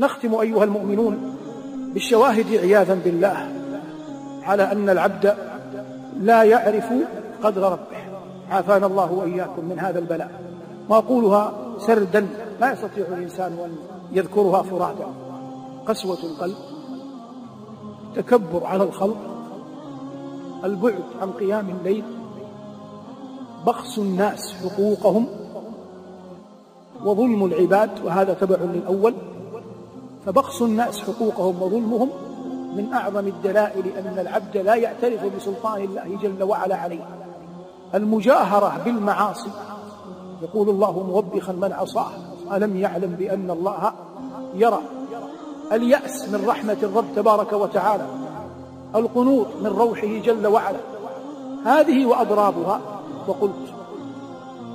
نختم أيها المؤمنون بالشواهد عياذا بالله على أن العبد لا يعرف قدر ربه. عافانا الله وإياكم من هذا البلاء. وأقولها سردا لا يستطيع الإنسان أن يذكرها فرادا قسوة القلب تكبر على الخلق البعد عن قيام الليل بخس الناس حقوقهم وظلم العباد وهذا تبع للأول. فبخس الناس حقوقهم وظلمهم من أعظم الدلائل أن العبد لا يعترف بسلطان الله جل وعلا عليه. المجاهرة بالمعاصي. يقول الله موبخا من عصاه. ألم يعلم بأن الله يرى اليأس من رحمة الرب تبارك وتعالى. القنوط من روحه جل وعلا. هذه وأضرابها. وقلت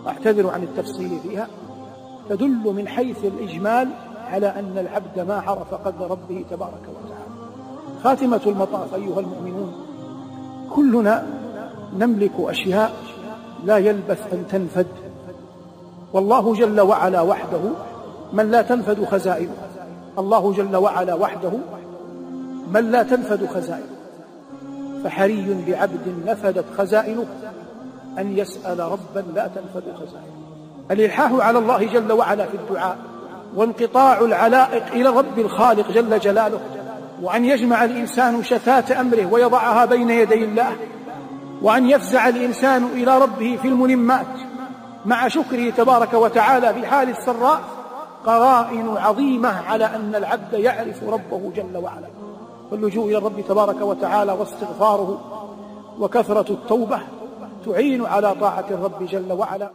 أعتذر عن التفصيل فيها. تدل من حيث الإجمال على أن العبد ما عرف قدر ربه تبارك وتعالى. خاتمة المطاف أيها المؤمنون. كلنا نملك أشياء لا يلبث أن تنفد. والله جل وعلا وحده من لا تنفد خزائنه الله جل وعلا وحده من لا تنفد خزائنه فحري بعبد نفدت خزائنه أن يسأل ربا لا تنفد خزائنه. الإلحاح على الله جل وعلا في الدعاء. وانقطاع العلائق إلى الرب الخالق جل جلاله وأن يجمع الإنسان شتات أمره ويضعها بين يدي الله وأن يفزع الإنسان إلى ربه في الملمات. مع شكره تبارك وتعالى في حال السراء قرائن عظيمة على أن العبد يعرف ربه جل وعلا. فاللجوء إلى الرب تبارك وتعالى واستغفاره وكثرة التوبة تعين على طاعة الرب جل وعلا.